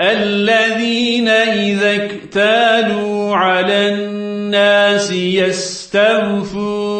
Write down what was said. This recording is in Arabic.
الذين إذا اكتالوا على الناس يستوفون